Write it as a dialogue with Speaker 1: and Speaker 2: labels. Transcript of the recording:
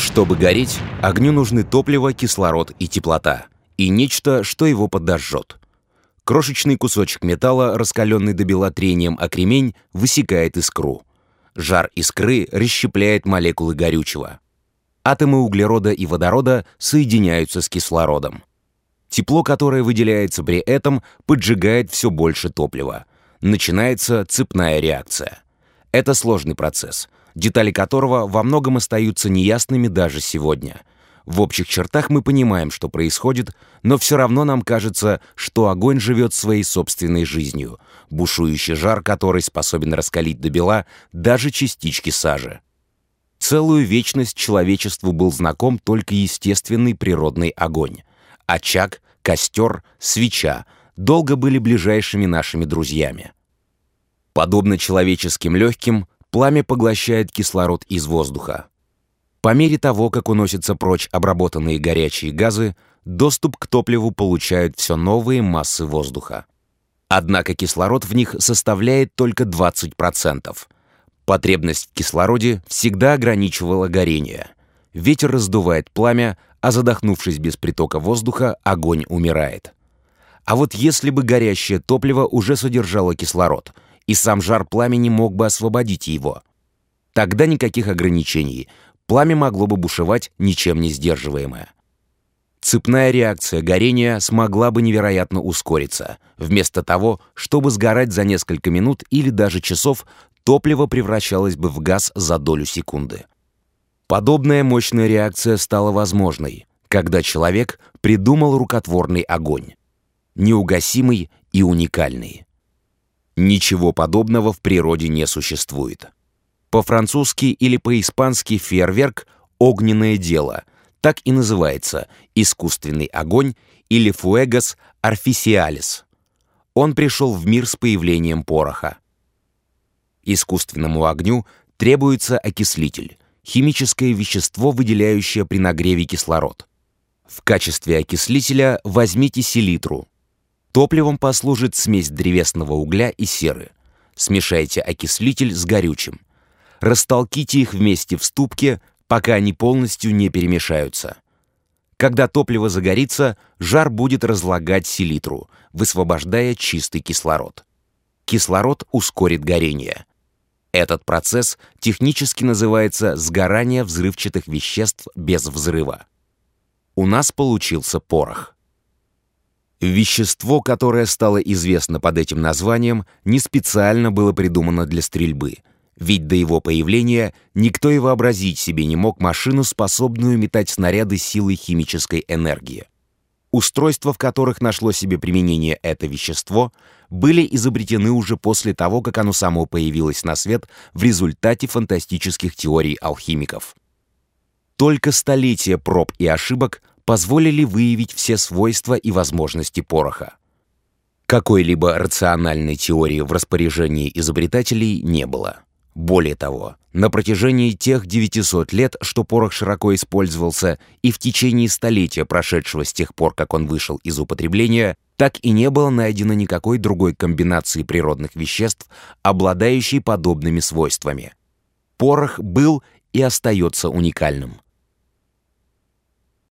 Speaker 1: Чтобы гореть, огню нужны топливо, кислород и теплота. И нечто, что его подожжет. Крошечный кусочек металла, раскаленный до бела трением о кремень, высекает искру. Жар искры расщепляет молекулы горючего. Атомы углерода и водорода соединяются с кислородом. Тепло, которое выделяется при этом, поджигает все больше топлива. Начинается цепная реакция. Это сложный процесс, детали которого во многом остаются неясными даже сегодня. В общих чертах мы понимаем, что происходит, но все равно нам кажется, что огонь живет своей собственной жизнью, бушующий жар который способен раскалить до бела даже частички сажи. Целую вечность человечеству был знаком только естественный природный огонь. Очаг, костер, свеча долго были ближайшими нашими друзьями. Подобно человеческим легким, пламя поглощает кислород из воздуха. По мере того, как уносятся прочь обработанные горячие газы, доступ к топливу получают все новые массы воздуха. Однако кислород в них составляет только 20%. Потребность в кислороде всегда ограничивала горение. Ветер раздувает пламя, а задохнувшись без притока воздуха, огонь умирает. А вот если бы горящее топливо уже содержало кислород, и сам жар пламени мог бы освободить его, тогда никаких ограничений, пламя могло бы бушевать ничем не сдерживаемое. Цепная реакция горения смогла бы невероятно ускориться. Вместо того, чтобы сгорать за несколько минут или даже часов, топливо превращалось бы в газ за долю секунды. Подобная мощная реакция стала возможной, когда человек придумал рукотворный огонь. Неугасимый и уникальный. Ничего подобного в природе не существует. По-французски или по-испански фейерверк — огненное дело, так и называется искусственный огонь или fuegos artificiales. Он пришел в мир с появлением пороха. Искусственному огню требуется окислитель, химическое вещество, выделяющее при нагреве кислород. В качестве окислителя возьмите селитру. Топливом послужит смесь древесного угля и серы. Смешайте окислитель с горючим. Растолките их вместе в ступке, пока они полностью не перемешаются. Когда топливо загорится, жар будет разлагать селитру, высвобождая чистый кислород. Кислород ускорит горение. Этот процесс технически называется сгорание взрывчатых веществ без взрыва. У нас получился порох. Вещество, которое стало известно под этим названием, не специально было придумано для стрельбы, ведь до его появления никто и вообразить себе не мог машину, способную метать снаряды силой химической энергии. Устройства, в которых нашло себе применение это вещество, были изобретены уже после того, как оно само появилось на свет в результате фантастических теорий алхимиков. Только столетия проб и ошибок позволили выявить все свойства и возможности пороха. Какой-либо рациональной теории в распоряжении изобретателей не было. Более того, на протяжении тех 900 лет, что порох широко использовался, и в течение столетия, прошедшего с тех пор, как он вышел из употребления, так и не было найдено никакой другой комбинации природных веществ, обладающей подобными свойствами. Порох был и остается уникальным.